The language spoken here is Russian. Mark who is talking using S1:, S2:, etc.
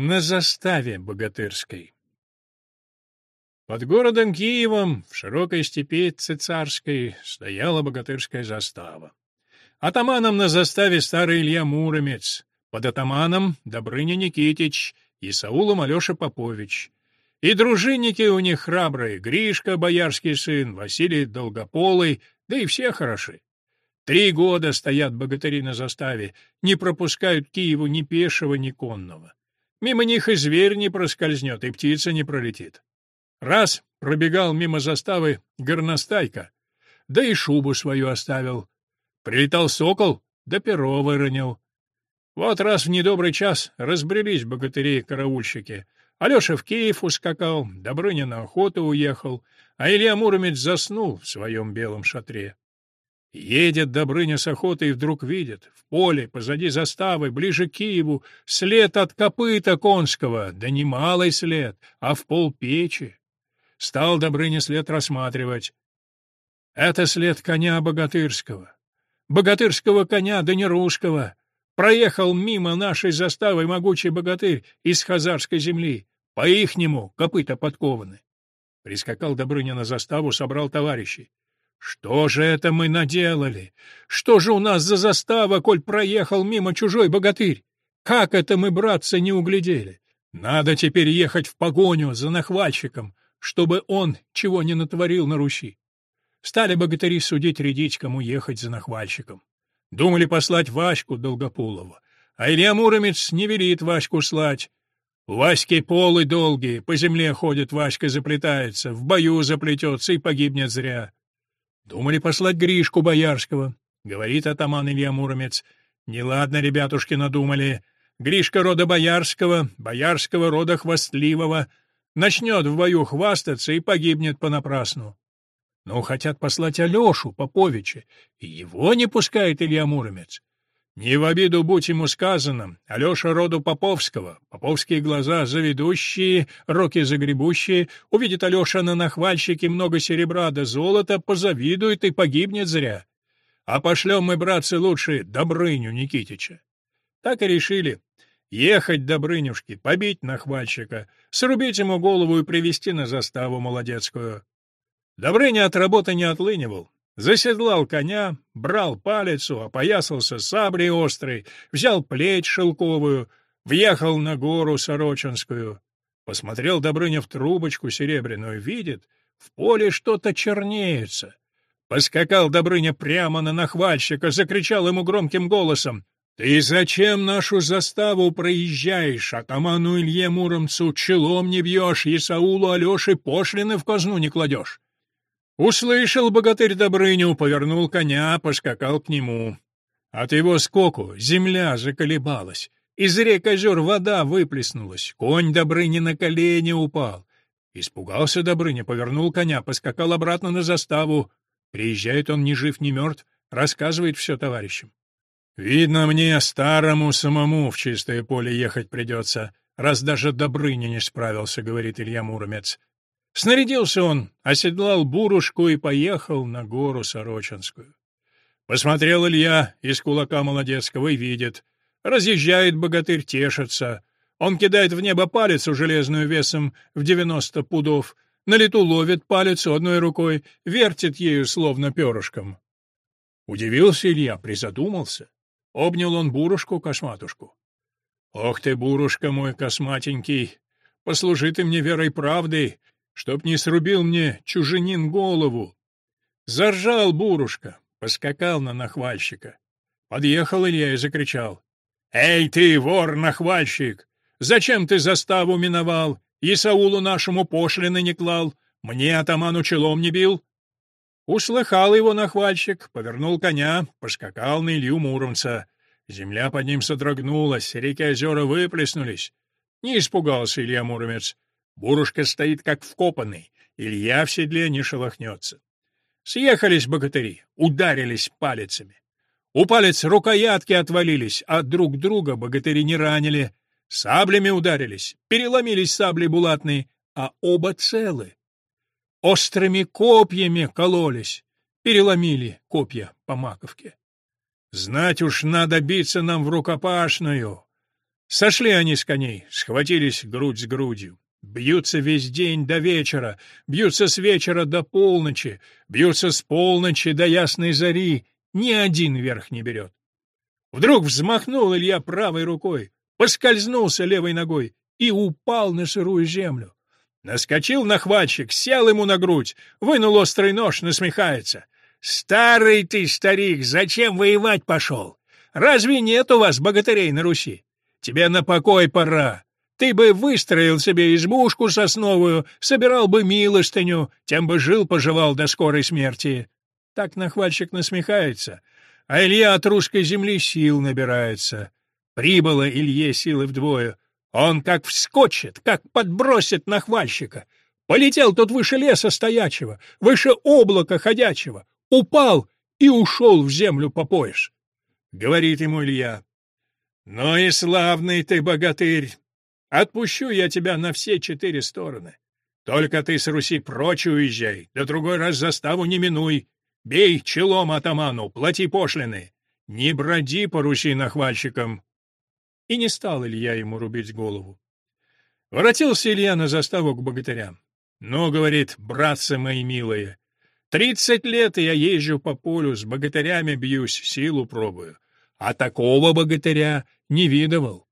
S1: На заставе богатырской. Под городом Киевом в широкой степи цицарской стояла богатырская застава. Атаманом на заставе старый Илья Муромец, под атаманом Добрыня Никитич и Саулом Алеша Попович. И дружинники у них храбрые, Гришка, боярский сын, Василий Долгополый, да и все хороши. Три года стоят богатыри на заставе, не пропускают Киеву ни пешего, ни конного. Мимо них и зверь не проскользнет, и птица не пролетит. Раз пробегал мимо заставы горностайка, да и шубу свою оставил. Прилетал сокол, да перо выронил. Вот раз в недобрый час разбрелись богатыри-караульщики. Алеша в Киев ускакал, Добрыня на охоту уехал, а Илья Муромец заснул в своем белом шатре. Едет Добрыня с охотой и вдруг видит, в поле, позади заставы, ближе к Киеву, след от копыта конского, да не малый след, а в пол печи. Стал Добрыня след рассматривать. Это след коня богатырского. Богатырского коня, да не русского. Проехал мимо нашей заставы могучий богатырь из хазарской земли. По-ихнему копыта подкованы. Прискакал Добрыня на заставу, собрал товарищей. Что же это мы наделали? Что же у нас за застава, коль проехал мимо чужой богатырь? Как это мы, братцы, не углядели? Надо теперь ехать в погоню за нахвальщиком, чтобы он чего не натворил на Руси. Стали богатыри судить рядить, кому ехать за нахвальщиком. Думали послать Ваську Долгопулова, А Илья Муромец не верит Ваську слать. У Васьки полы долгие, по земле ходит, Васька заплетается, в бою заплетется и погибнет зря. Думали послать Гришку Боярского. Говорит атаман Илья Муромец. Неладно, ребятушки, надумали. Гришка рода Боярского, Боярского рода Хвастливого. Начнет в бою хвастаться и погибнет понапрасну. Но хотят послать Алешу Поповича, и его не пускает Илья Муромец. Не в обиду будь ему сказано, Алеша роду Поповского, Поповские глаза, заведущие, руки загребущие, увидит Алешина на нахвальщике много серебра да золота, позавидует и погибнет зря. А пошлем мы, братцы, лучше Добрыню Никитича. Так и решили. Ехать Добрынюшке, побить нахвальщика, срубить ему голову и привести на заставу молодецкую. Добрыня от работы не отлынивал. Заседлал коня, брал палицу, опоясался саблей острой, взял плеть шелковую — Въехал на гору Сорочинскую. Посмотрел Добрыня в трубочку серебряную, видит, в поле что-то чернеется. Поскакал Добрыня прямо на нахвальщика, закричал ему громким голосом. «Ты зачем нашу заставу проезжаешь? Атаману Илье Муромцу челом не бьешь, и Саулу Алёше пошлины в казну не кладешь!» Услышал богатырь Добрыню, повернул коня, поскакал к нему. От его скоку земля заколебалась. Из рекожер вода выплеснулась, конь Добрыни на колени упал. Испугался Добрыня, повернул коня, поскакал обратно на заставу. Приезжает он ни жив, ни мертв, рассказывает все товарищам. «Видно мне, старому самому в чистое поле ехать придется, раз даже Добрыня не справился», — говорит Илья Муромец. Снарядился он, оседлал бурушку и поехал на гору Сорочинскую. Посмотрел Илья из кулака Молодецкого и видит — Разъезжает богатырь, тешится. Он кидает в небо палицу железную весом в 90 пудов, на лету ловит палицу одной рукой, вертит ею словно перышком. Удивился Илья, призадумался. Обнял он бурушку-косматушку. «Ох ты, бурушка мой косматенький, послужи ты мне верой правдой, чтоб не срубил мне чужинин голову!» Заржал бурушка, поскакал на нахвальщика. Подъехал Илья и закричал. «Эй ты, вор-нахвальщик! Зачем ты заставу миновал? И Саулу нашему пошлины не клал? Мне атаману челом не бил?» Услыхал его нахвальщик, повернул коня, поскакал на Илью Муромца. Земля под ним содрогнулась, реки озера выплеснулись. Не испугался Илья Муромец. Бурушка стоит как вкопанный, Илья в седле не шелохнется. Съехались богатыри, ударились палицами. Упалец рукоятки отвалились, а друг друга богатыри не ранили. Саблями ударились, переломились сабли булатные, а оба целы. Острыми копьями кололись, переломили копья по маковке. Знать уж надо биться нам в рукопашную. Сошли они с коней, схватились грудь с грудью. Бьются весь день до вечера, бьются с вечера до полночи, бьются с полночи до ясной зари, ни один вверх не берет. Вдруг взмахнул Илья правой рукой, поскользнулся левой ногой и упал на сырую землю. Наскочил нахватчик, сел ему на грудь, вынул острый нож, насмехается. «Старый ты, старик, зачем воевать пошел? Разве нет у вас богатырей на Руси? Тебе на покой пора. Ты бы выстроил себе избушку сосновую, собирал бы милостыню, тем бы жил-поживал до скорой смерти. Так нахвальщик насмехается. А Илья от русской земли сил набирается. Прибыло Илье силы вдвое. Он как вскочит, как подбросит нахвальщика. Полетел тот выше леса стоячего, выше облака ходячего. Упал и ушел в землю по пояс. Говорит ему Илья. «Ну и славный ты богатырь! Отпущу я тебя на все четыре стороны. Только ты с Руси прочь уезжай, да другой раз заставу не минуй. Бей челом атаману, плати пошлины! Не броди по Руси нахвальщикам!» И не стал Илья ему рубить голову. Воротился Илья на заставу к богатырям. «Ну, — говорит, — братцы мои милые, тридцать лет я езжу по полю, с богатырями бьюсь, силу пробую, а такого богатыря не видывал.